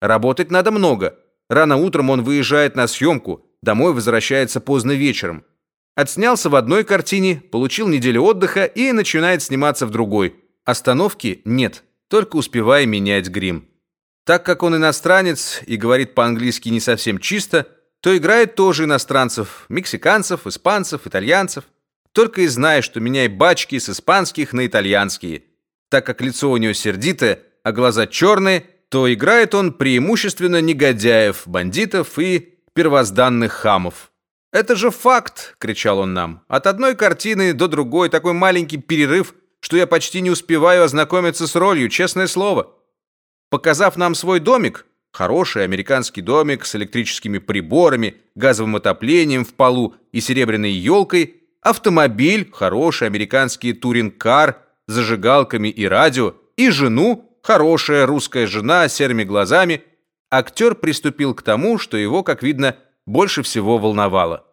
Работать надо много. Рано утром он выезжает на съемку, домой возвращается поздно вечером. Отснялся в одной картине, получил неделю отдыха и начинает сниматься в другой. Остановки нет, только успевая менять грим. Так как он иностранец и говорит по-английски не совсем чисто, то играет тоже иностранцев, мексиканцев, испанцев, итальянцев. Только и зная, что меняй бачки с испанских на итальянские. Так как лицо у него сердитое, а глаза черные, то играет он преимущественно негодяев, бандитов и первозданных хамов. «Это же факт!» — кричал он нам. «От одной картины до другой такой маленький перерыв, что я почти не успеваю ознакомиться с ролью, честное слово». Показав нам свой домик, хороший американский домик с электрическими приборами, газовым отоплением в полу и серебряной елкой, автомобиль, хороший американский туринг-кар, зажигалками и радио, и жену, хорошая русская жена с серыми глазами, актер приступил к тому, что его, как видно, больше всего волновало.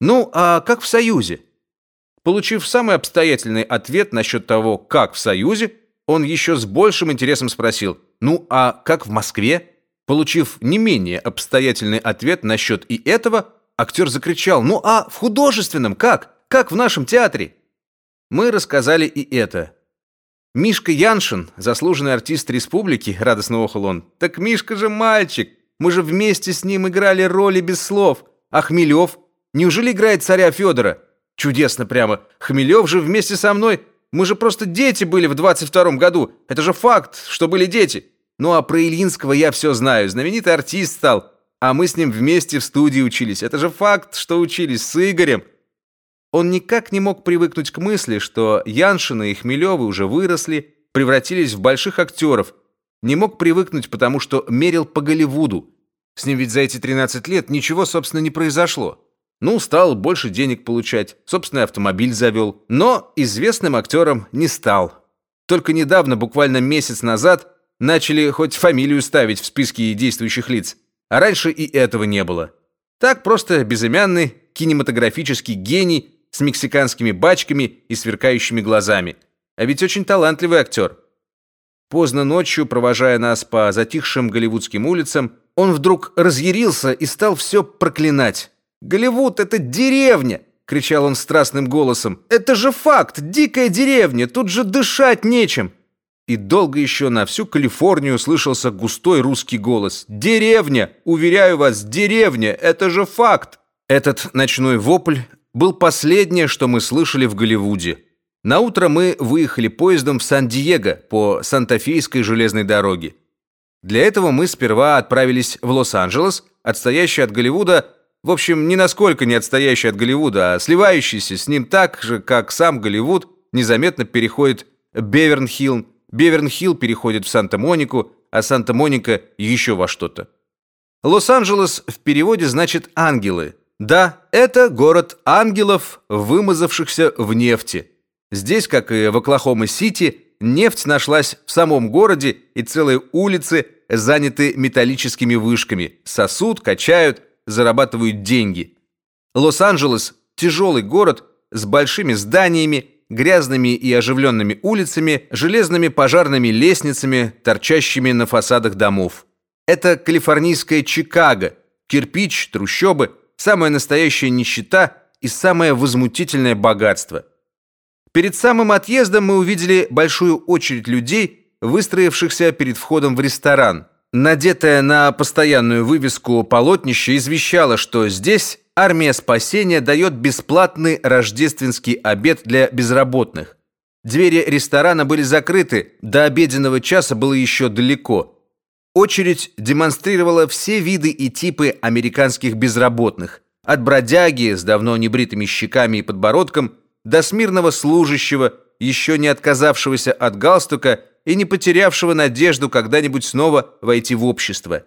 Ну, а как в Союзе? Получив самый обстоятельный ответ насчет того, как в Союзе, он еще с большим интересом спросил, ну, а как в Москве? Получив не менее обстоятельный ответ насчет и этого, актер закричал, ну, а в художественном как? Как в нашем театре? Мы рассказали и это. Мишка Яншин, заслуженный артист республики, радостно охал он. Так Мишка же мальчик, мы же вместе с ним играли роли без слов. А Хмелев? Неужели играет царя Федора? Чудесно прямо. Хмелев же вместе со мной. Мы же просто дети были в 22-м году. Это же факт, что были дети. Ну а про Ильинского я все знаю. Знаменитый артист стал. А мы с ним вместе в студии учились. Это же факт, что учились с Игорем. Он никак не мог привыкнуть к мысли, что Яншины и Хмелевы уже выросли, превратились в больших актеров. Не мог привыкнуть, потому что мерил по Голливуду. С ним ведь за эти 13 лет ничего, собственно, не произошло. Ну, стал больше денег получать, собственный автомобиль завел, но известным актером не стал. Только недавно, буквально месяц назад, начали хоть фамилию ставить в списке действующих лиц, а раньше и этого не было. Так просто безымянный кинематографический гений с мексиканскими бачками и сверкающими глазами. А ведь очень талантливый актер. Поздно ночью, провожая нас по затихшим голливудским улицам, он вдруг разъярился и стал все проклинать. «Голливуд — это деревня!» — кричал он страстным голосом. «Это же факт! Дикая деревня! Тут же дышать нечем!» И долго еще на всю Калифорнию слышался густой русский голос. «Деревня! Уверяю вас, деревня! Это же факт!» Этот ночной вопль был последнее, что мы слышали в Голливуде. На утро мы выехали поездом в Сан-Диего по Санта-Фейской железной дороге. Для этого мы сперва отправились в Лос-Анджелес, отстоящий от Голливуда, в общем, не насколько не отстоящий от Голливуда, а сливающийся с ним так же, как сам Голливуд незаметно переходит Беверн-Хилл, Беверн-Хилл переходит в Санта-Монику, а Санта-Моника еще во что-то. Лос-Анджелес в переводе значит «ангелы». Да, это город ангелов, вымазавшихся в нефти. Здесь, как и в Оклахома-Сити, Нефть нашлась в самом городе, и целые улицы заняты металлическими вышками. Сосут, качают, зарабатывают деньги. Лос-Анджелес – тяжелый город с большими зданиями, грязными и оживленными улицами, железными пожарными лестницами, торчащими на фасадах домов. Это калифорнийская Чикаго, кирпич, трущобы, самая настоящая нищета и самое возмутительное богатство – Перед самым отъездом мы увидели большую очередь людей, выстроившихся перед входом в ресторан. Надетая на постоянную вывеску полотнище извещало, что здесь армия спасения дает бесплатный рождественский обед для безработных. Двери ресторана были закрыты, до обеденного часа было еще далеко. Очередь демонстрировала все виды и типы американских безработных. От бродяги с давно небритыми щеками и подбородком до смирного служащего, еще не отказавшегося от галстука и не потерявшего надежду когда-нибудь снова войти в общество.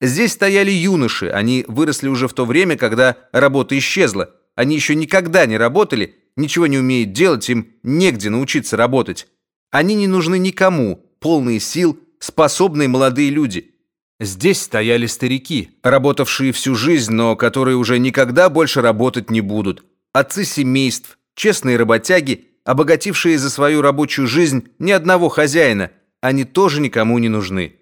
Здесь стояли юноши, они выросли уже в то время, когда работа исчезла. Они еще никогда не работали, ничего не умеют делать, им негде научиться работать. Они не нужны никому, полные сил, способные молодые люди. Здесь стояли старики, работавшие всю жизнь, но которые уже никогда больше работать не будут. Отцы семейств, Честные работяги, обогатившие за свою рабочую жизнь ни одного хозяина, они тоже никому не нужны.